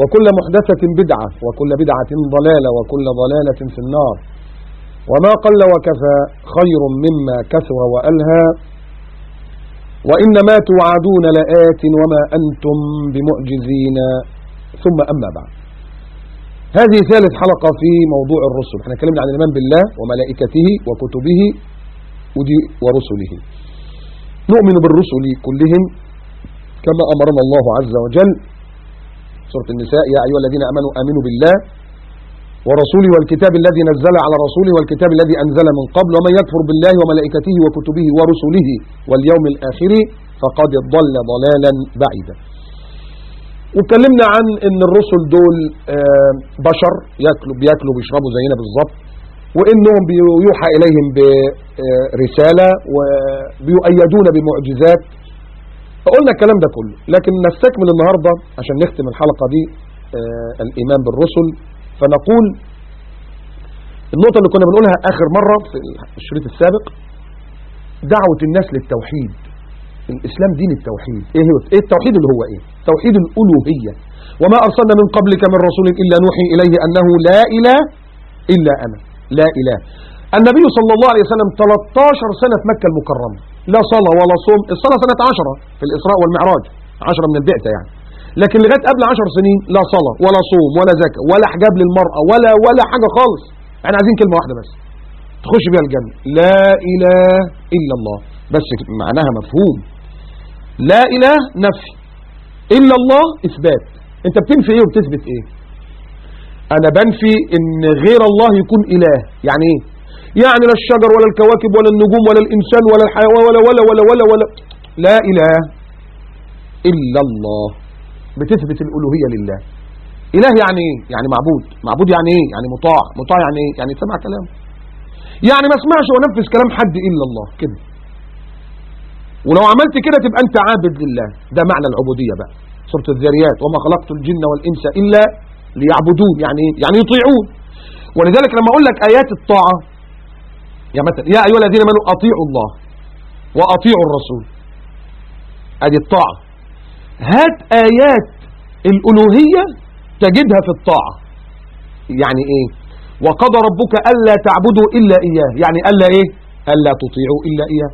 وكل محدثة بدعة وكل بدعة ضلالة وكل ضلالة في النار. وما قل وكفى خير مما كثر وألهى. وإنما توعدون لآت وما أنتم بمعجزين. ثم أما بعد. هذه ثالث حلقة في موضوع الرسل. إحنا اتكلمنا عن الإيمان بالله وملائكته وكتبه ورسله. نؤمن بالرسل كلهم كما أمرنا الله عز وجل سورة النساء يا أيها الذين أمنوا آمنوا بالله ورسوله والكتاب الذي نزل على رسوله والكتاب الذي أنزل من قبل ومن يكفر بالله وملائكته وكتبه ورسله واليوم الآخر فقد ضل ضلالا بعيدا. واتكلمنا عن إن الرسل دول بشر ياكلوا بياكلوا بيشربوا زينا بالظبط وإنهم بيوحى إليهم برساله وبيؤيدون بمعجزات قلنا الكلام ده كله. لكن نستكمل النهاردة عشان نختم الحلقة دي آه الإيمان بالرسل. فنقول النقطة اللي كنا بنقولها آخر مرة في الشريط السابق دعوة الناس للتوحيد. الإسلام دين التوحيد. إيه, إيه التوحيد اللي هو إيه؟ توحيد الألوهية. وما أرسلنا من قبلك من رسول إلا نوحي إليه أنه لا إله إلا أنا. لا إله. النبي صلى الله عليه وسلم 13 سنة في مكة المكرمة. لا صلاة ولا صوم الصلاة سنة عشرة في الإسراء والمعراج عشرة من البعثة يعني. لكن لغاية قبل عشر سنين لا صلاة ولا صوم ولا زكاة ولا حجاب للمرأة ولا ولا حاجة خالص. إحنا عايزين كلمة واحدة بس. تخش بيها الجنة. لا إله إلا الله. بس معناها مفهوم. لا إله نفي. إلا الله إثبات. أنت بتنفي إيه وبتثبت إيه؟ أنا بنفي إن غير الله يكون إله. يعني إيه؟ يعني لا الشجر ولا الكواكب ولا النجوم ولا الإنسان ولا الحيوان ولا ولا ولا ولا ولا لا إله إلا الله. بتثبت الألوهية لله. إله يعني إيه؟ يعني معبود. معبود يعني إيه؟ يعني مطاع. مطاع يعني إيه؟ يعني سمع كلام. يعني ما اسمعش ونفذ كلام حد إلا الله. كده. ولو عملت كده تبقى أنت عابد لله. ده معنى العبودية بقى. سورة الذريات. وما خلقت الجن والإنس إلا ليعبدون. يعني إيه؟ يعني يطيعون. ولذلك لما أقول لك آيات الطاعة يا مثلا يا أيها الذين آمنوا أطيعوا الله وأطيعوا الرسول. ادي الطاعة. هات آيات الألوهية تجدها في الطاعة. يعني إيه؟ وقضى ربك ألا تعبدوا إلا إياه. يعني ألا إيه؟ ألا تطيعوا إلا إياه.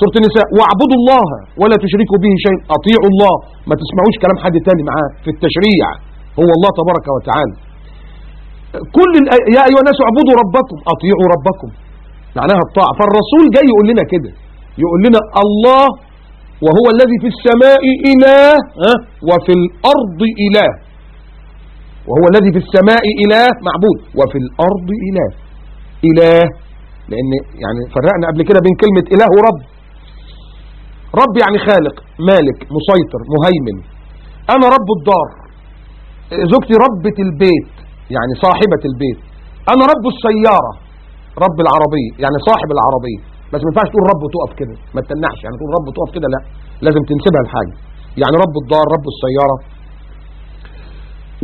سورة النساء واعبدوا الله ولا تشركوا به شيء أطيعوا الله. ما تسمعوش كلام حد تاني معاه. في التشريع. هو الله تبارك وتعالى. كل يا أيها الناس اعبدوا ربكم. أطيعوا ربكم. معناها الطاعة. فالرسول جاي يقول لنا كده. يقول لنا الله وهو الذي في السماء إله وفي الأرض إله. وهو الذي في السماء إله معبود. وفي الأرض إله. إله. لأن يعني فرقنا قبل كده بين كلمة إله ورب. رب يعني خالق مالك مسيطر مهيمن. أنا رب الدار. زوجتي ربة البيت يعني صاحبة البيت. أنا رب السيارة. رب العربية يعني صاحب العربية بس ما ينفعش تقول رب وتقف كده. ما تتنحش يعني تقول رب وتقف كده لا. لازم تنسبها لحاجة. يعني رب الدار رب السيارة.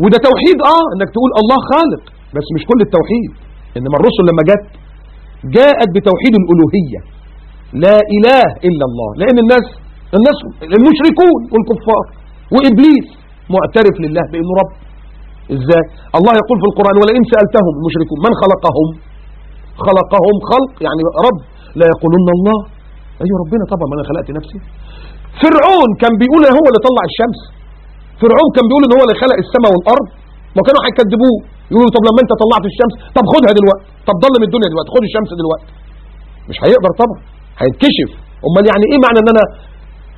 وده توحيد آه إنك تقول الله خالق. بس مش كل التوحيد. إنما الرسل لما جت جاءت بتوحيد الألوهية. لا إله إلا الله. لأن الناس الناس المشركون والكفار وإبليس معترف لله بأنه رب. إزاي؟ الله يقول في القرآن ولئن سألتهم المشركون من خلقهم؟ خلقهم خلق يعني رب. لا يقولون الله. أيوة ربنا طبعا ما أنا خلقت نفسي. فرعون كان بيقول هو اللي طلع الشمس. فرعون كان بيقول ان هو اللي خلق السماء والأرض. ما كانوا هيكذبوه. يقولوا طب لما أنت طلعت الشمس طب خدها دلوقتي. طب ضل من الدنيا دلوقتي. خد الشمس دلوقتي. مش هيقدر طبعا. هيتكشف. أمال يعني إيه معنى إن أنا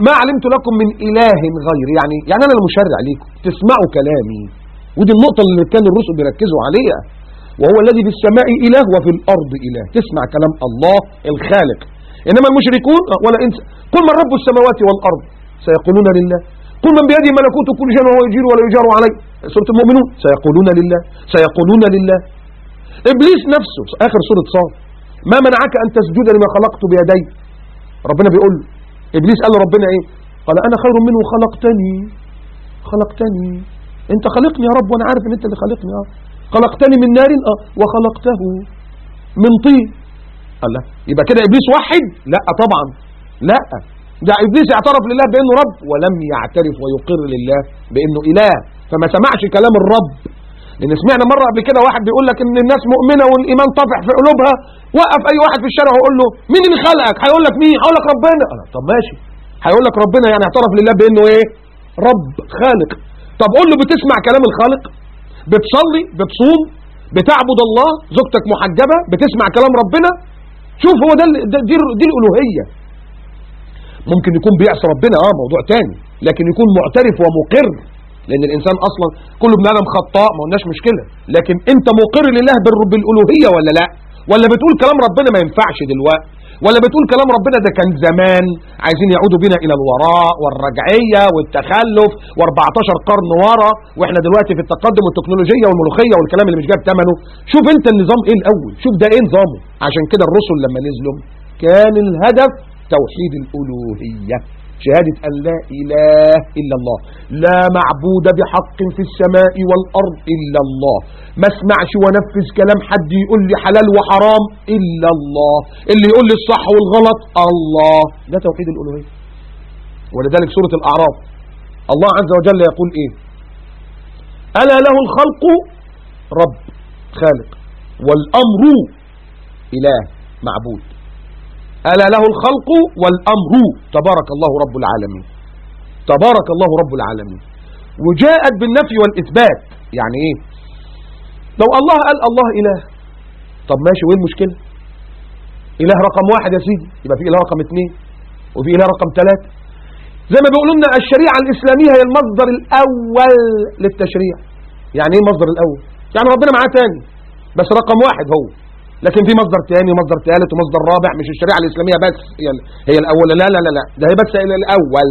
ما علمت لكم من إله غير يعني يعني أنا المشرع ليكم. تسمعوا كلامي. ودي النقطة اللي كان الرسل بيركزوا عليها. وهو الذي في السماء إله وفي الأرض إله. تسمع كلام الله الخالق. إنما المشركون ولا إنس قل من رب السماوات والأرض؟ سيقولون لله. قل من بيده ملكوت كل شيء وهو يجير ولا يجار عليه. سورة المؤمنون سيقولون لله. سيقولون لله. إبليس نفسه آخر سورة صاد. ما منعك أن تسجد لما خلقت بيدي؟ ربنا بيقول له. إبليس قال ربنا إيه؟ قال أنا خير منه خلقتني. خلقتني. أنت خلقني يا رب وأنا عارف إن أنت اللي خلقني آه. خلقتني من نار آه وخلقته من طين. قال لا. يبقى كده إبليس وحد لا طبعا. لا. ده إبليس اعترف لله بأنه رب ولم يعترف ويقر لله بأنه إله. فما سمعش كلام الرب. لأن سمعنا مرة قبل كده واحد بيقول لك إن الناس مؤمنة والإيمان طافح في قلوبها. وقف أي واحد في الشارع ويقول له مين اللي خلقك؟ هيقول لك مين؟ هيقول لك ربنا. قال طب ماشي. هيقول لك ربنا يعني اعترف لله بأنه إيه؟ رب خالق. طب قول له بتسمع كلام الخالق؟ بتصلي بتصوم بتعبد الله زوجتك محجبة بتسمع كلام ربنا. شوف هو ده دي, دي الألوهية. ممكن يكون بيعصي ربنا آه موضوع تاني. لكن يكون معترف ومقر لأن الإنسان أصلا كل ابن آدم خطاء ما قلناش مشكلة. لكن أنت مقر لله بال- بالألوهية ولا لا؟ ولا بتقول كلام ربنا ما ينفعش دلوقتي؟ ولا بتقول كلام ربنا ده كان زمان. عايزين يعودوا بينا إلى الوراء والرجعية والتخلف و14 قرن ورا وإحنا دلوقتي في التقدم والتكنولوجيا والملوخية والكلام اللي مش جايب ثمنه شوف أنت النظام إيه الأول؟ شوف ده إيه نظامه. عشان كده الرسل لما نزلوا كان الهدف توحيد الألوهية. شهادة أن لا إله إلا الله. لا معبود بحق في السماء والأرض إلا الله. ما اسمعش ونفذ كلام حد يقول لي حلال وحرام إلا الله. اللي يقول لي الصح والغلط الله. ده توحيد الألوهية. ولذلك سورة الأعراف. الله عز وجل يقول إيه؟ ألا له الخلق رب خالق والأمر إله معبود. ألا له الخلق والأمر. تبارك الله رب العالمين. تبارك الله رب العالمين. وجاءت بالنفي والإثبات. يعني إيه؟ لو الله قال الله إله. طب ماشي وين المشكلة؟ إله رقم واحد يا سيدي. يبقى في إله رقم اثنين وفي إله رقم ثلاثة زي ما بيقولوا لنا الشريعة الإسلامية هي المصدر الأول للتشريع. يعني إيه المصدر الأول؟ يعني ربنا معاه تاني بس رقم واحد هو. لكن في مصدر تاني ومصدر ثالث ومصدر رابع مش الشريعة الإسلامية بس هي هي الأول لا لا لا لا ده هي بس هي الأول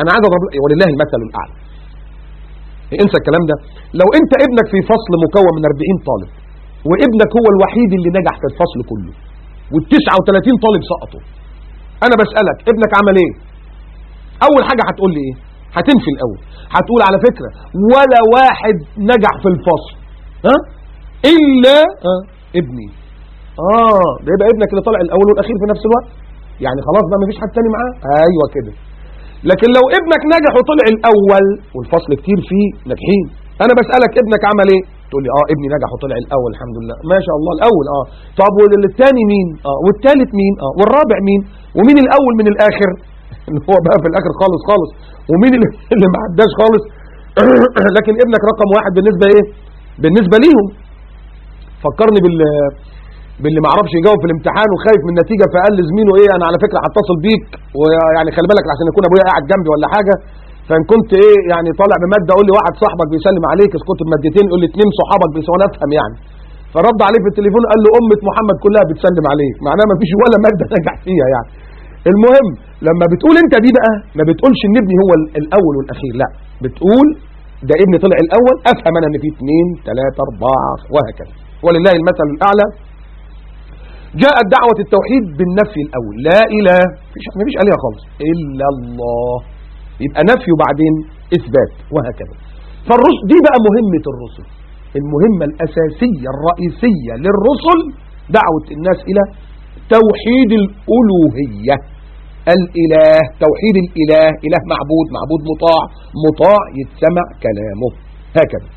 أنا عايز أضرب ولله المثل الأعلى انسى الكلام ده لو أنت ابنك في فصل مكون من 40 طالب وابنك هو الوحيد اللي نجح في الفصل كله وال39 طالب سقطوا أنا بسألك ابنك عمل إيه؟ أول حاجة هتقول لي إيه؟ هتنفي الأول هتقول على فكرة ولا واحد نجح في الفصل ها؟ إلا ها؟ ابني آه ده يبقى ابنك اللي طالع الأول والأخير في نفس الوقت؟ يعني خلاص بقى مفيش حد تاني معاه؟ أيوه كده. لكن لو ابنك نجح وطلع الأول والفصل كتير فيه ناجحين أنا بسألك ابنك عمل إيه؟ تقول لي آه ابني نجح وطلع الأول الحمد لله. ما شاء الله الأول آه. طب والثاني مين؟ آه والثالث مين؟ آه والرابع مين؟ ومين الأول من الآخر؟ اللي هو بقى في الآخر خالص خالص. ومين اللي, ما عداش خالص؟ لكن ابنك رقم واحد بالنسبة إيه؟ بالنسبة ليهم. فكرني بال باللي ما عرفش يجاوب في الامتحان وخايف من النتيجة فقال لزميله إيه أنا على فكرة هتصل بيك ويعني خلي بالك عشان يكون أبويا قاعد جنبي ولا حاجة. فإن كنت إيه يعني طالع بمادة قول لي واحد صاحبك بيسلم عليك اذا كنت بمادتين قول لي اثنين صحابك بيسوون أفهم يعني. فرد عليه في التليفون قال له أمة محمد كلها بتسلم عليك. معناها ما فيش ولا مادة نجح فيها يعني. المهم لما بتقول أنت دي بقى ما بتقولش إن ابني هو ال- الأول والأخير لا. بتقول ده ابني طلع الأول أفهم أنا إن في اثنين ثلاثة أربعة وهكذا. ولله المثل الأعلى. جاءت دعوة التوحيد بالنفي الأول. لا إله مفيش آلهة خالص. إلا الله. يبقى نفي وبعدين إثبات وهكذا. فالرسل دي بقى مهمة الرسل. المهمة الأساسية الرئيسية للرسل دعوة الناس إلى توحيد الألوهية. الإله توحيد الإله إله معبود معبود مطاع مطاع يتسمع كلامه. هكذا.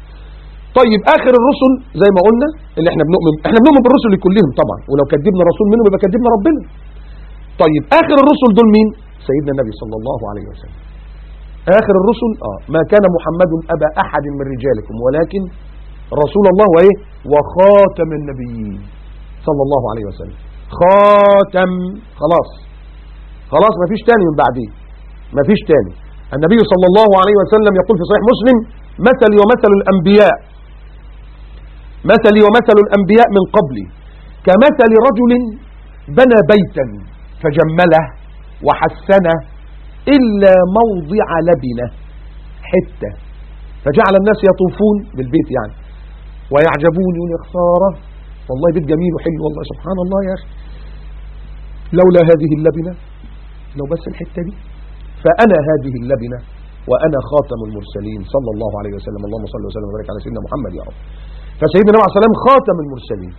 طيب آخر الرسل زي ما قلنا اللي إحنا بنؤمن إحنا بنؤمن بالرسل كلهم طبعا ولو كذبنا رسول منهم يبقى كذبنا ربنا. طيب آخر الرسل دول مين؟ سيدنا النبي صلى الله عليه وسلم. آخر الرسل آه ما كان محمد أبا أحد من رجالكم ولكن رسول الله وايه وخاتم النبيين صلى الله عليه وسلم. خاتم خلاص. خلاص ما فيش تاني من بعديه. ما فيش تاني. النبي صلى الله عليه وسلم يقول في صحيح مسلم مثلي ومثل الأنبياء. مثلي ومثل الأنبياء من قبلي. كمثل رجل بنى بيتا فجمله وحسنه إلا موضع لبنة حتة. فجعل الناس يطوفون بالبيت يعني. ويعجبون يقول خسارة والله بيت جميل وحلو والله. سبحان الله يا أخي. لولا هذه اللبنة لو بس الحتة دي. فأنا هذه اللبنة وأنا خاتم المرسلين. صلى الله عليه وسلم. اللهم صل وسلم وبارك على سيدنا محمد يا رب. فسيدنا عليه والسلام خاتم المرسلين.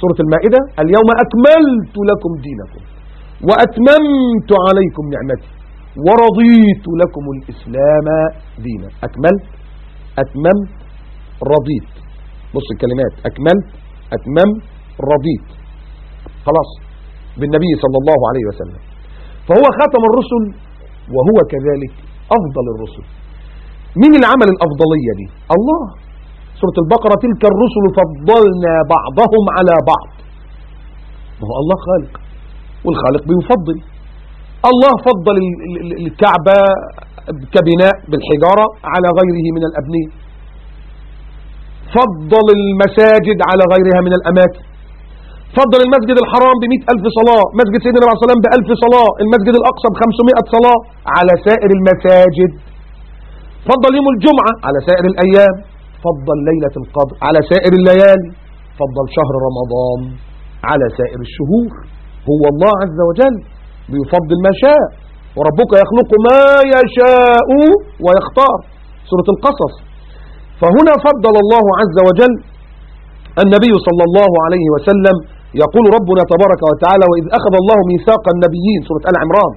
سورة المائدة اليوم أكملت لكم دينكم وأتممت عليكم نعمتي ورضيت لكم الإسلام دينا. أكملت أتممت رضيت. بص الكلمات أكملت أتممت رضيت. خلاص بالنبي صلى الله عليه وسلم. فهو خاتم الرسل وهو كذلك أفضل الرسل. مين اللي عمل الأفضلية دي؟ الله. سورة البقرة تلك الرسل فضلنا بعضهم على بعض. ما هو الله خالق والخالق بيفضل. الله فضل الكعبة كبناء بالحجارة على غيره من الأبنية فضل المساجد على غيرها من الأماكن. فضل المسجد الحرام بمئة ألف صلاة. مسجد سيدنا النبي عليه والسلام بألف صلاة. المسجد الأقصى بخمسمائة صلاة على سائر المساجد. فضل يوم الجمعة على سائر الأيام. فضل ليلة القدر على سائر الليالي فضل شهر رمضان على سائر الشهور. هو الله عز وجل بيفضل ما شاء وربك يخلق ما يشاء ويختار. سورة القصص. فهنا فضل الله عز وجل النبي صلى الله عليه وسلم يقول ربنا تبارك وتعالى وإذ أخذ الله ميثاق النبيين سورة آل عمران.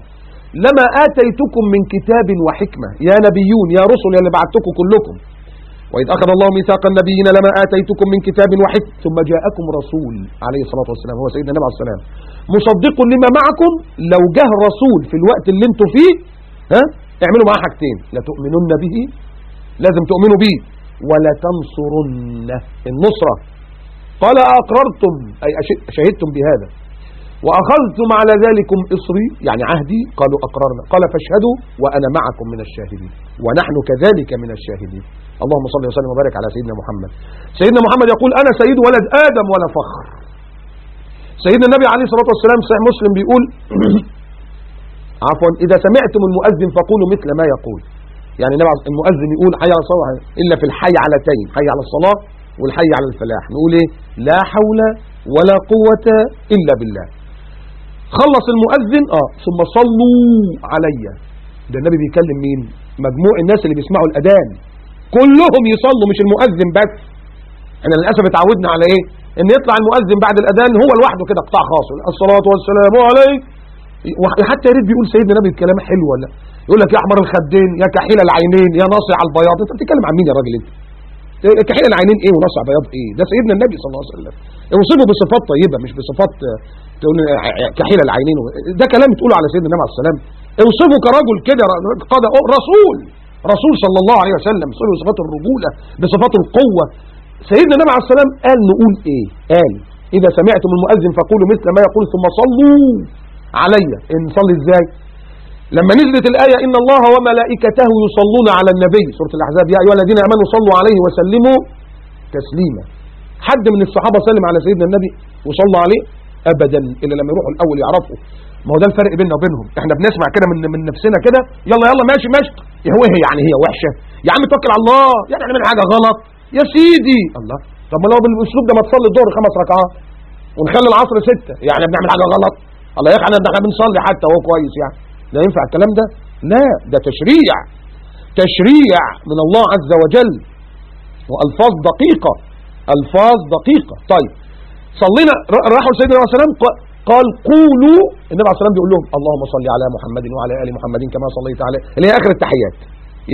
لما آتيتكم من كتاب وحكمة يا نبيون يا رسل يا اللي بعتكم كلكم وإذ أخذ الله ميثاق النبيين لما آتيتكم من كتاب وحكمة ثم جاءكم رسول عليه الصلاة والسلام هو سيدنا النبي عليه السلام مصدق لما معكم لو جه رسول في الوقت اللي أنتوا فيه ها؟ اعملوا معاه حاجتين لا تؤمنون به لازم تؤمنوا به ولا تنصرنه النصرة. قال أقررتم أي شهدتم بهذا. وأخذتم على ذلكم إصري يعني عهدي. قالوا أقررنا. قال فاشهدوا وأنا معكم من الشاهدين ونحن كذلك من الشاهدين. اللهم صل وسلم وبارك على سيدنا محمد. سيدنا محمد يقول أنا سيد ولد آدم ولا فخر. سيدنا النبي عليه الصلاة والسلام صحيح مسلم بيقول عفوا إذا سمعتم المؤذن فقولوا مثل ما يقول. يعني المؤذن يقول حي على الصلاة إلا في الحي على تين حي على الصلاة والحي على الفلاح. نقول إيه؟ لا حول ولا قوة إلا بالله. خلص المؤذن آه ثم صلوا علي. ده النبي بيكلم مين؟ مجموع الناس اللي بيسمعوا الأذان. كلهم يصلوا مش المؤذن بس. إحنا للأسف اتعودنا على إيه؟ إن يطلع المؤذن بعد الأذان هو لوحده كده قطاع خاص الصلاة والسلام عليك. حتى يريد بيقول سيدنا النبي الكلام حلو ولا يقول لك يا أحمر الخدين يا كحيل العينين يا ناصع البياض. أنت بتتكلم عن مين يا راجل أنت؟ كحيل العينين إيه وناصع بياض إيه؟ ده سيدنا النبي صلى الله عليه وسلم. اوصفه بصفات طيبة مش بصفات تقول كحيل العينين ده كلام تقوله على سيدنا النبي عليه السلام اوصفه كرجل كده قاد رسول. رسول صلى الله عليه وسلم صفه بصفات الرجولة بصفات القوة. سيدنا النبي عليه السلام قال نقول إيه؟ قال إذا سمعتم المؤذن فقولوا مثل ما يقول ثم صلوا علي. نصلي إزاي؟ لما نزلت الآية إن الله وملائكته يصلون على النبي. سورة الأحزاب يا أيها الذين أمنوا صلوا عليه وسلموا تسليما. حد من الصحابة سلم على سيدنا النبي وصلى عليه أبدا إلا لما يروحوا الأول يعرفوا. ما هو ده الفرق بيننا وبينهم. إحنا بنسمع كده من من نفسنا كده يلا يلا ماشي ماشي. هو هي يعني؟ هي وحشة. يا عم توكل على الله. يعني نعمل حاجة غلط. يا سيدي. الله. طب ما لو بالأسلوب ده ما تصلي الظهر خمس ركعات ونخلي العصر ستة. يعني بنعمل حاجة غلط. الله يا أخي إحنا بنصلي حتى. هو كويس يعني. لا ينفع الكلام ده؟ لا. ده تشريع. تشريع من الله عز وجل. وألفاظ دقيقة. ألفاظ دقيقة. طيب. صلينا. راحوا لسيدنا عليه السلام. قال قولوا. النبي عليه السلام بيقول لهم اللهم صل على محمد وعلى آل محمد كما صليت عليه اللي هي آخر التحيات.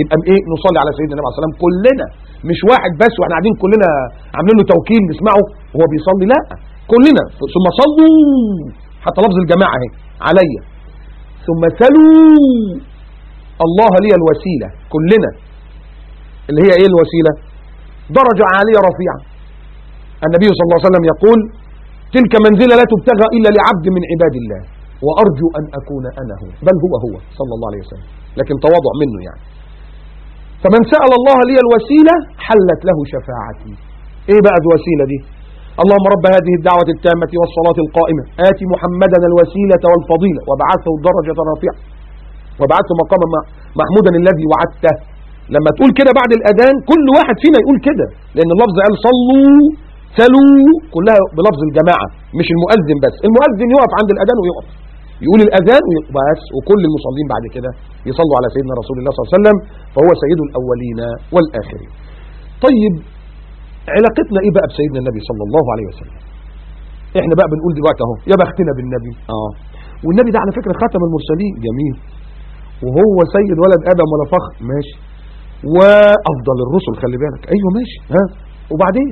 يبقى إيه؟ نصلي على سيدنا النبي عليه السلام كلنا. مش واحد بس وإحنا قاعدين كلنا عاملين له توكيل نسمعه وهو بيصلي لا. كلنا. ثم صلوا. حتى لفظ الجماعة أهي. عليا ثم سلوا. الله لي الوسيلة. كلنا. اللي هي إيه الوسيلة؟ درجة عالية رفيعة. النبي صلى الله عليه وسلم يقول تلك منزلة لا تبتغى إلا لعبد من عباد الله. وأرجو أن أكون أنا هو. بل هو هو صلى الله عليه وسلم. لكن تواضع منه يعني. فمن سأل الله لي الوسيلة حلت له شفاعتي. إيه بقى الوسيلة دي؟ اللهم رب هذه الدعوة التامة والصلاة القائمة. آت محمدا الوسيلة والفضيلة. وبعثه الدرجة الرفيعة وبعثه مقاما محمودا الذي وعدته. لما تقول كده بعد الأذان كل واحد فينا يقول كده. لأن اللفظ قال صلوا سلوا كلها بلفظ الجماعة مش المؤذن بس. المؤذن يقف عند الأذان ويقف. يقول الأذان بس وكل المصلين بعد كده يصلوا على سيدنا رسول الله صلى الله عليه وسلم فهو سيد الأولين والآخرين. طيب علاقتنا إيه بقى بسيدنا النبي صلى الله عليه وسلم؟ إحنا بقى بنقول دلوقتي أهو يا بختنا بالنبي. آه. والنبي ده على فكرة خاتم المرسلين. جميل. وهو سيد ولد آدم ولا فخر ماشي. وأفضل الرسل خلي بالك. أيوه ماشي. ها؟ وبعدين؟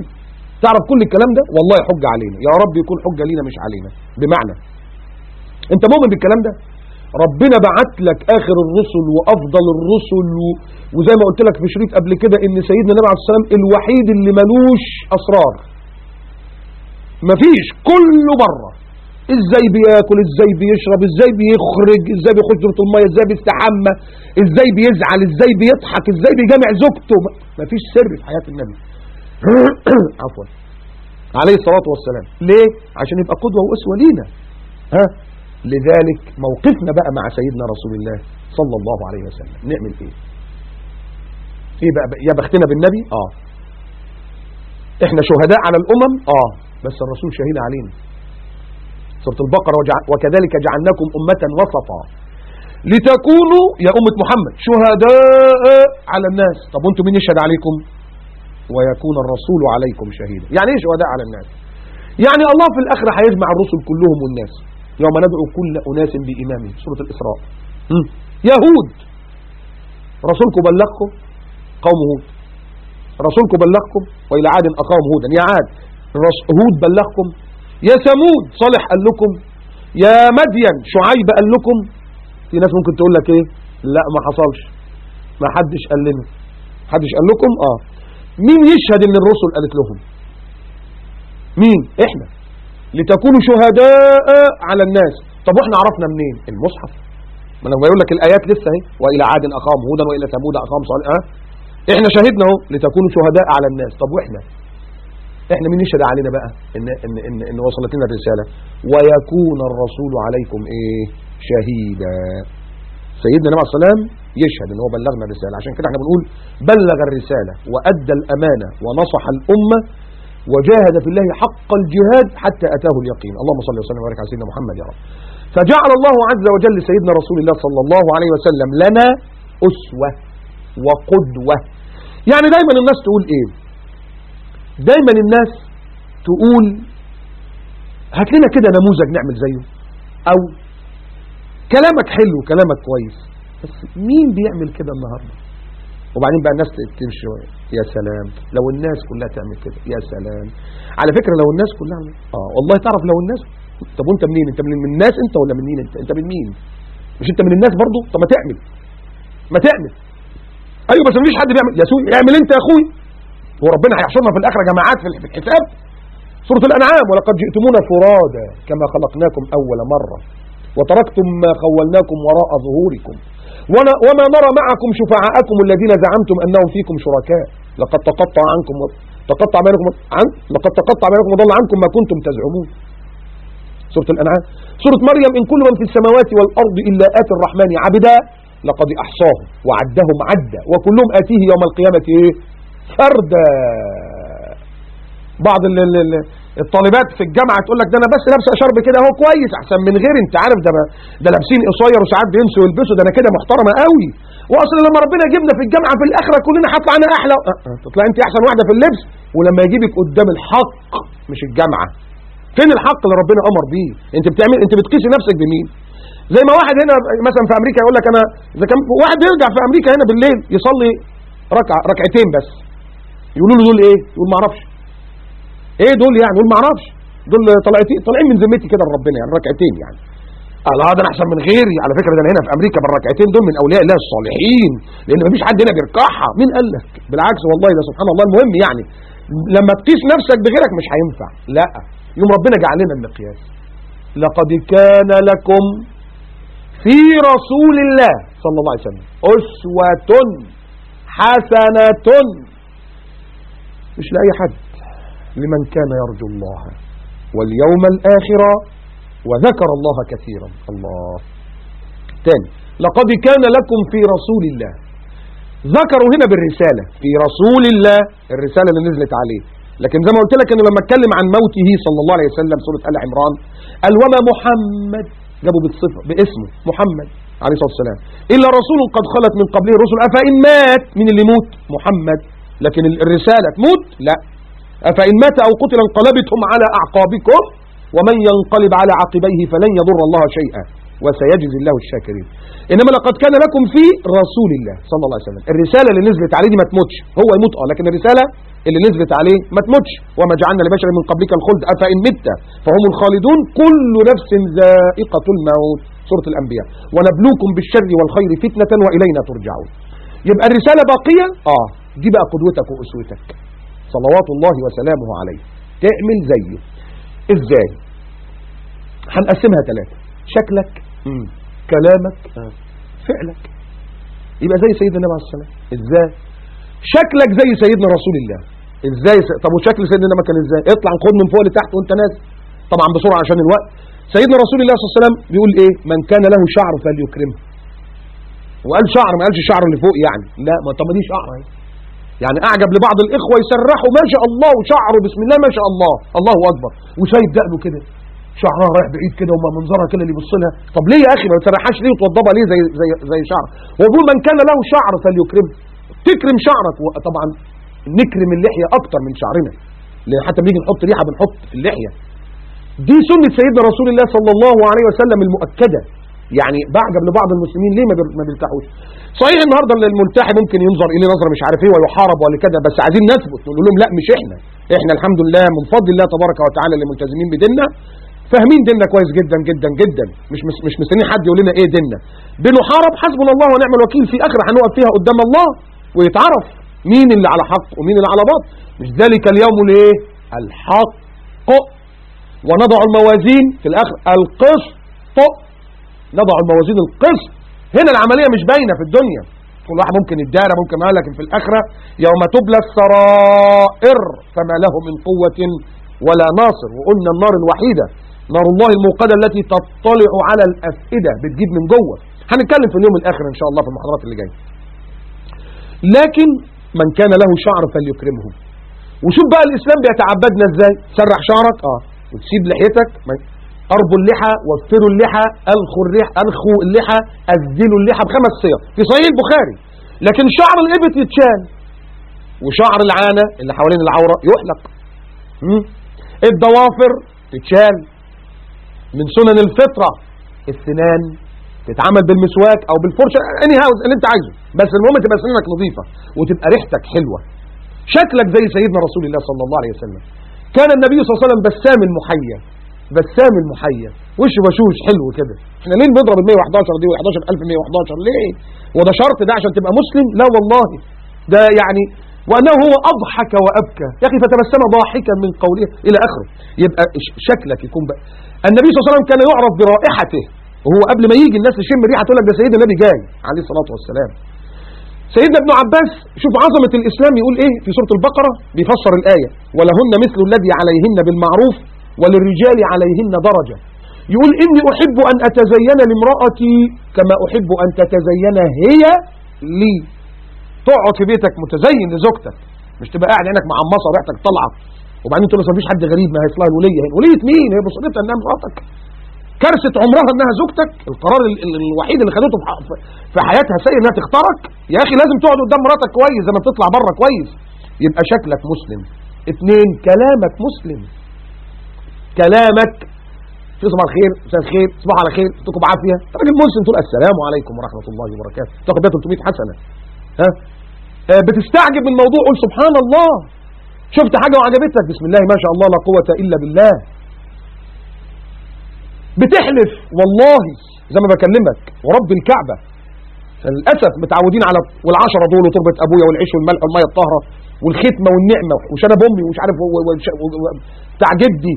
تعرف كل الكلام ده؟ والله حجة علينا. يا رب يكون حجة لينا مش علينا. بمعنى أنت مؤمن بالكلام ده؟ ربنا بعت لك آخر الرسل وأفضل الرسل. وزي ما قلت لك في شريط قبل كده إن سيدنا النبي عليه والسلام الوحيد اللي ملوش أسرار. مفيش كله بره. إزاي بياكل إزاي بيشرب إزاي بيخرج إزاي بيخش دورة المية إزاي بيستحمى إزاي بيزعل إزاي بيضحك إزاي بيجامع زوجته. مفيش سر في حياة النبي. عفوا. عليه الصلاة والسلام. ليه؟ عشان يبقى قدوة وأسوة لينا. ها؟ لذلك موقفنا بقى مع سيدنا رسول الله صلى الله عليه وسلم. نعمل إيه؟ إيه بقى؟ يا بختنا بالنبي؟ آه. إحنا شهداء على الأمم؟ آه. بس الرسول شهيد علينا. سورة البقرة. وكذلك جعلناكم أمة وسطا. لتكونوا يا أمة محمد شهداء على الناس. طب وأنتم مين يشهد عليكم؟ ويكون الرسول عليكم شهيدا. يعني إيه شهداء على الناس؟ يعني الله في الآخرة هيجمع الرسل كلهم والناس. يوم ندعو كل أناس بإمامهم سورة الإسراء. م? يهود. رسولكم بلغكم قوم هود. رسولكم بلغكم وإلى عاد أقام هودا. يا عاد هود بلغكم. يا ثمود صالح قال لكم. يا مدين شعيب قال لكم. في ناس ممكن تقول لك إيه؟ لا ما حصلش. ما حدش قال لنا. حدش قال لكم؟ آه. مين يشهد ان الرسل قالت لهم؟ مين؟ إحنا. لتكونوا شهداء على الناس. طب وإحنا عرفنا منين؟ المصحف. ما لما يقول لك الآيات لسه أهي. وإلى عاد أقام هودا وإلى ثمود أقام صالح. آه إحنا شهدنا أهو. لتكونوا شهداء على الناس. طب وإحنا؟ إحنا مين يشهد علينا بقى؟ إن إن إن, إن وصلت لنا الرسالة. ويكون الرسول عليكم إيه؟ شهيدا. سيدنا النبي عليه السلام يشهد إن هو بلغنا الرسالة. عشان كده إحنا بنقول بلغ الرسالة وأدى الأمانة ونصح الأمة وجاهد في الله حق الجهاد حتى أتاه اليقين. اللهم صل وسلم وبارك على سيدنا محمد يا رب. فجعل الله عز وجل سيدنا رسول الله صلى الله عليه وسلم لنا أسوة وقدوة. يعني دايما الناس تقول إيه؟ دايما الناس تقول هات لنا كده نموذج نعمل زيه. أو كلامك حلو كلامك كويس. بس مين بيعمل كده النهارده؟ وبعدين بقى الناس تمشي يا سلام. لو الناس كلها تعمل كده يا سلام. على فكرة لو الناس كلها آه والله تعرف لو الناس طب وانت منين؟ انت من الناس انت ولا من مين انت؟ انت من مين؟ مش انت من الناس برضو؟ طب ما تعمل. ما تعمل. أيوه بس مفيش حد بيعمل. يا سوي اعمل انت يا أخوي. هو ربنا هيحشرنا في الآخرة جماعات في الحساب. سورة الأنعام ولقد جئتمونا فرادا كما خلقناكم أول مرة وتركتم ما خولناكم وراء ظهوركم. وما نرى معكم شفعاءكم الذين زعمتم أنهم فيكم شركاء. لقد تقطع عنكم. تقطع بينكم عن لقد تقطع بينكم وضل عنكم ما كنتم تزعمون. سورة الأنعام. سورة مريم إن كل من في السماوات والأرض إلا آتي الرحمن عبدا لقد أحصاهم وعدهم عدا وكلهم آتيه يوم القيامة إيه فردا. بعض الطالبات في الجامعة تقول لك ده أنا بس لابسة شرب كده أهو كويس أحسن من غير أنت عارف ده ده لابسين قصير وساعات بينسوا يلبسوا ده أنا كده محترمة قوي. واصلا لما ربنا يجيبنا في الجامعة في الآخرة كلنا هطلع أحلى. أه أه تطلع أنت أحسن واحدة في اللبس ولما يجيبك قدام الحق مش الجامعة. فين الحق اللي ربنا أمر بيه؟ أنت بتعمل أنت بتقيسي نفسك بمين؟ زي ما واحد هنا مثلا في أمريكا يقول لك أنا إذا كان واحد بيرجع في أمريكا هنا بالليل يصلي ركعه ركعتين بس. يقولوا له دول إيه يقول ما أعرفش. إيه دول يعني؟ يقول ما أعرفش. دول طالعين من ذمتي كده لربنا يعني ركعتين يعني. الله ده أنا أحسن من غيري. على فكرة ده أنا هنا في أمريكا بالركعتين دول من أولياء الله الصالحين. لأن مفيش حد هنا بيركعها. مين قال لك؟ بالعكس والله ده سبحان الله المهم يعني. لما تقيس نفسك بغيرك مش هينفع. لا. يوم ربنا جعل لنا المقياس. لقد كان لكم في رسول الله صلى الله عليه وسلم أسوة حسنة. مش لأي حد. لمن كان يرجو الله واليوم الآخر وذكر الله كثيرا. الله. تاني. لقد كان لكم في رسول الله. ذكروا هنا بالرسالة. في رسول الله. الرسالة اللي نزلت عليه. لكن زي ما قلت لك إنه لما اتكلم عن موته صلى الله عليه وسلم سورة آل عمران قال وما محمد جابوا بالصفة باسمه محمد عليه الصلاة والسلام. إلا رسول قد خلت من قبله الرسل. أفإن مات؟ من اللي يموت؟ محمد. لكن الرسالة تموت؟ لا. أفإن مات أو قتل انقلبتم على أعقابكم ومن ينقلب على عقبيه فلن يضر الله شيئا وسيجزي الله الشاكرين. إنما لقد كان لكم في رسول الله صلى الله عليه وسلم. الرسالة اللي نزلت عليه دي ما تموتش. هو يموت آه لكن الرسالة اللي نزلت عليه ما تموتش. وما جعلنا لبشر من قبلك الخلد. أفإن مت فهم الخالدون. كل نفس ذائقة الموت. سورة الأنبياء. ونبلوكم بالشر والخير فتنة وإلينا ترجعون. يبقى الرسالة باقية؟ آه. دي بقى قدوتك وأسوتك. صلوات الله وسلامه عليه. تعمل زيه. إزاي؟ هنقسمها ثلاثة شكلك مم. كلامك آه. فعلك. يبقى زي سيدنا النبي عليه الصلاة والسلام. إزاي؟ شكلك زي سيدنا رسول الله. إزاي س... طب وشكل سيدنا النبي كان إزاي؟ اطلع خد من فوق لتحت وأنت نازل. طبعا بسرعة عشان الوقت. سيدنا رسول الله صلى الله عليه وسلم بيقول إيه؟ من كان له شعر فليكرمه. وقال شعر ما قالش شعر اللي فوق يعني. لا ما طب ما دي شعر. اهي يعني أعجب لبعض الإخوة يسرحوا ما شاء الله وشعره بسم الله ما شاء الله. الله أكبر. وسايب دقنه كده. شعرها رايح بعيد كده وما منظرها كده اللي يبص لها. طب ليه يا أخي؟ ما تسرحهاش ليه وتوضبها ليه زي زي زي شعر؟ هو بيقول من كان له شعر فليكرمه تكرم شعرك. وطبعا نكرم اللحية أكتر من شعرنا. حتى بنيجي نحط ريحة بنحط في اللحية. دي سنة سيدنا رسول الله صلى الله عليه وسلم المؤكدة. يعني بعجب لبعض المسلمين ليه ما بيرتاحوش صحيح النهارده الملتحي ممكن ينظر اليه نظرة مش عارف إيه ويحارب ولا كده بس عايزين نثبت نقول لهم لا مش إحنا. إحنا الحمد لله من فضل الله تبارك وتعالى اللي ملتزمين بديننا. فاهمين ديننا كويس جدا جدا جدا. مش مش, مش مستنيين حد يقول لنا إيه ديننا. بنحارب حسبنا الله ونعم الوكيل في اخره هنقف فيها قدام الله ويتعرف مين اللي على حق ومين اللي على باطل. مش ذلك اليوم الايه الحق. ونضع الموازين في الآخر. القسط نضع الموازين القسط. هنا العملية مش باينة في الدنيا. كل واحد ممكن يدارى ممكن ما لكن في الآخرة يوم تبلى السرائر فما له من قوة ولا ناصر. وقلنا النار الوحيدة نار الله الموقدة التي تطلع على الأفئدة بتجيب من جوه. هنتكلم في اليوم الآخر إن شاء الله في المحاضرات اللي جاية. لكن من كان له شعر فليكرمه. وشوف بقى الإسلام بيتعبدنا إزاي؟ سرح شعرك؟ آه. وتسيب لحيتك؟ اربوا اللحى وفروا اللحى الخوا اللحى الخوا اللحى ازلوا اللحى بخمس صيغ. في صحيح البخاري. لكن شعر الابط يتشال. وشعر العانة اللي حوالين العورة يحلق؟ الضوافر تتشال. من سنن الفطرة السنان تتعمل بالمسواك أو بالفرشة اني هاوز اللي أنت عايزه. بس المهم تبقى سنانك نظيفة وتبقى ريحتك حلوة. شكلك زي سيدنا رسول الله صلى الله عليه وسلم. كان النبي صلى الله عليه وسلم بسام المحيا. بسام المحيا وش بشوش حلو كده. إحنا ليه بنضرب ال 111 دي و 11111 ليه؟ وده شرط ده عشان تبقى مسلم؟ لا والله. ده يعني وأنه هو أضحك وأبكى. يا أخي فتبسم ضاحكا من قوله إلى آخره. يبقى شكلك يكون بقى. النبي صلى الله عليه وسلم كان يعرف برائحته. وهو قبل ما يجي الناس تشم ريحة تقول لك ده سيدنا النبي جاي. عليه الصلاة والسلام. سيدنا ابن عباس شوف عظمة الإسلام يقول إيه في سورة البقرة؟ بيفسر الآية. ولهن مثل الذي عليهن بالمعروف وللرجال عليهن درجة. يقول إني أحب أن أتزين لامرأتي كما أحب أن تتزين هي لي. تقعد في بيتك متزين لزوجتك. مش تبقى قاعد عينك معمصة وريحتك طالعة وبعدين تقول ما فيش حد غريب ما هيطلع الولية هنا. ولية مين؟ هي بصيرتها إنها مراتك. كارثة عمرها إنها زوجتك. القرار ال- ال- الوحيد اللي خدته في حياتها سيء إنها تختارك. يا أخي لازم تقعد قدام مراتك كويس زي ما بتطلع بره كويس. يبقى شكلك مسلم. اتنين كلامك مسلم. كلامك. في صباح الخير مساء الخير صباح على خير تكون بعافيه راجل مسلم تقول السلام عليكم ورحمة الله وبركاته. تاخد بيها 300 حسنة. ها؟ آه، بتستعجب من الموضوع قول سبحان الله. شفت حاجة وعجبتك؟ بسم الله ما شاء الله لا قوة إلا بالله. بتحلف والله زي ما بكلمك ورب الكعبة. للأسف متعودين على والعشرة دول وتربة أبويا والعيش والملح والمية الطاهرة والختمة والنعمة وشنب أمي ومش عارف بتاع جدي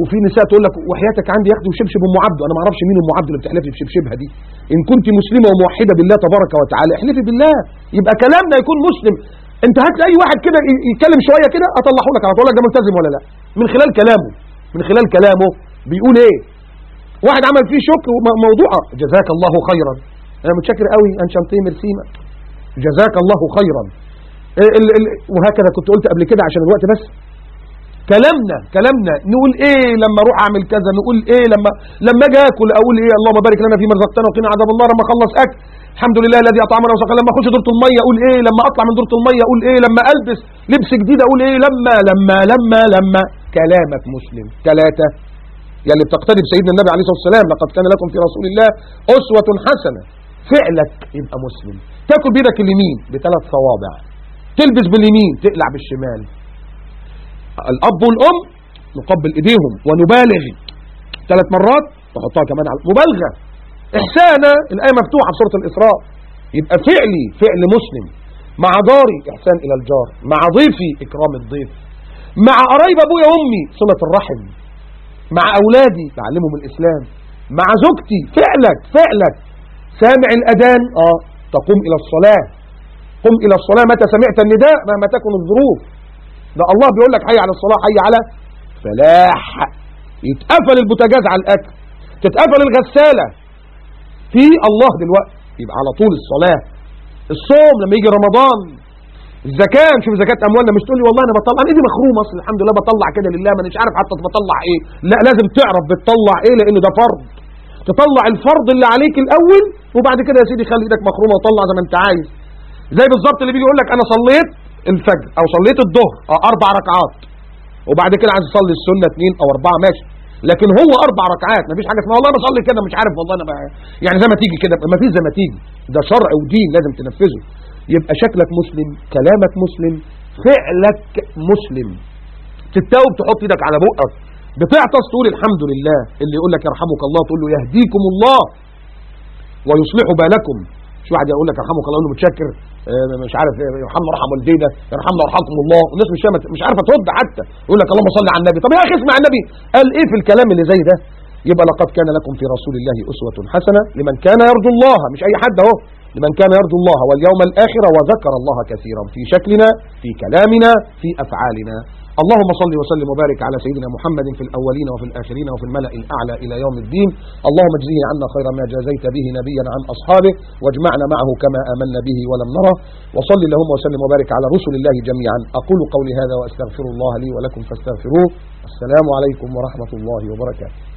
وفي نساء تقول لك وحياتك عندي ياخدوا شبشب أم عبده أنا ما أعرفش مين أم عبده اللي بتحلفي بشبشبها دي. إن كنت مسلمة وموحدة بالله تبارك وتعالى احلفي بالله. يبقى كلامنا يكون مسلم. أنت هات لي أي واحد كده يتكلم شوية كده اطلعه لك طول. لك ده ملتزم ولا لا؟ من خلال كلامه. من خلال كلامه. بيقول إيه؟ واحد عمل فيه شك موضوعه جزاك الله خيرا. أنا متشكر قوي. ان شانتيه ميرسيما. جزاك الله خيرا ال- وهكذا كنت قلت قبل كده عشان الوقت بس. كلامنا كلامنا. نقول إيه لما أروح أعمل كذا؟ نقول إيه لما لما أجي آكل أقول إيه؟ اللهم بارك لنا فيما رزقتنا وقنا عذاب النار لما أخلص أكل. الحمد لله الذي أطعمنا وسقانا. لما أخش دوره المية أقول إيه؟ لما أطلع من دوره المية أقول إيه؟ لما ألبس لبس جديد أقول إيه؟ لما لما لما لما. كلامك مسلم. ثلاثة. يلي بتقتدي بسيدنا النبي عليه الصلاة والسلام لقد كان لكم في رسول الله أسوة حسنة. فعلك يبقى مسلم. تأكل بيدك اليمين بثلاث صوابع. تلبس باليمين تقلع بالشمال. الأب والأم نقبل إيديهم ونبالغ. ثلاث مرات نحطها كمان على مبالغه إحسانا الآية مفتوحة في سورة الإسراء. يبقى فعلي فعل مسلم. مع جاري إحسان إلى الجار. مع ضيفي إكرام الضيف. مع قرايب أبويا وأمي صلة الرحم. مع أولادي بعلمهم الإسلام. مع زوجتي فعلك فعلك. سامع الأذان آه تقوم إلى الصلاة. قم إلى الصلاة متى سمعت النداء مهما تكن الظروف. ده الله بيقول لك حي على الصلاة حي على فلاح. يتقفل البوتاجاز على الأكل تتقفل الغسالة. في الله دلوقتي يبقى على طول الصلاة. الصوم لما يجي رمضان الزكاة نشوف زكاة أموالنا مش تقول لي والله أنا بطلع أنا ايدي مخرومه أصل الحمد لله بطلع كده لله ما مش عارف حتى بطلع إيه. لا لازم تعرف بتطلع إيه لأن ده فرض. تطلع الفرض اللي عليك الأول وبعد كده يا سيدي خلي إيدك مخرومة وطلع زي ما أنت عايز. زي بالظبط اللي بيجي يقول لك أنا صليت الفجر أو صليت الظهر آه أربع ركعات. وبعد كده عايز اصلي السنة اثنين أو أربعة ماشي. لكن هو أربع ركعات مفيش حاجة اسمها والله أنا كده مش عارف والله أنا بقى يعني زي ما تيجي كده ما فيش زي ما تيجي. ده شرع ودين لازم تنفذه. يبقى شكلك مسلم كلامك مسلم فعلك مسلم. تتوب تحط إيدك على بقك. بتعطس تقول الحمد لله اللي يقول لك يرحمك الله تقول له يهديكم الله ويصلح بالكم. مش واحد يقول لك؟ يرحمك الله له متشكر آه، مش عارف إيه، يرحمنا ويرحم والدينا يرحمنا ويرحمكم الله. والناس مش مش عارفة ترد حتى. يقول لك اللهم صل على النبي. طب يا أخي اسمع النبي. قال إيه في الكلام اللي زي ده؟ يبقى لقد كان لكم في رسول الله أسوة حسنة لمن كان يرجو الله. مش أي حد أهو. لمن كان يرجو الله واليوم الآخر وذكر الله كثيرا في شكلنا في كلامنا في أفعالنا. اللهم صل وسلم وبارك على سيدنا محمد في الأولين وفي الآخرين وفي الملأ الأعلى إلى يوم الدين. اللهم اجزه عنا خير ما جازيت به نبيا عن أصحابه واجمعنا معه كما آمنا به ولم نره. وصل اللهم وسلم وبارك على رسل الله جميعا. أقول قولي هذا وأستغفر الله لي ولكم فاستغفروه. السلام عليكم ورحمة الله وبركاته.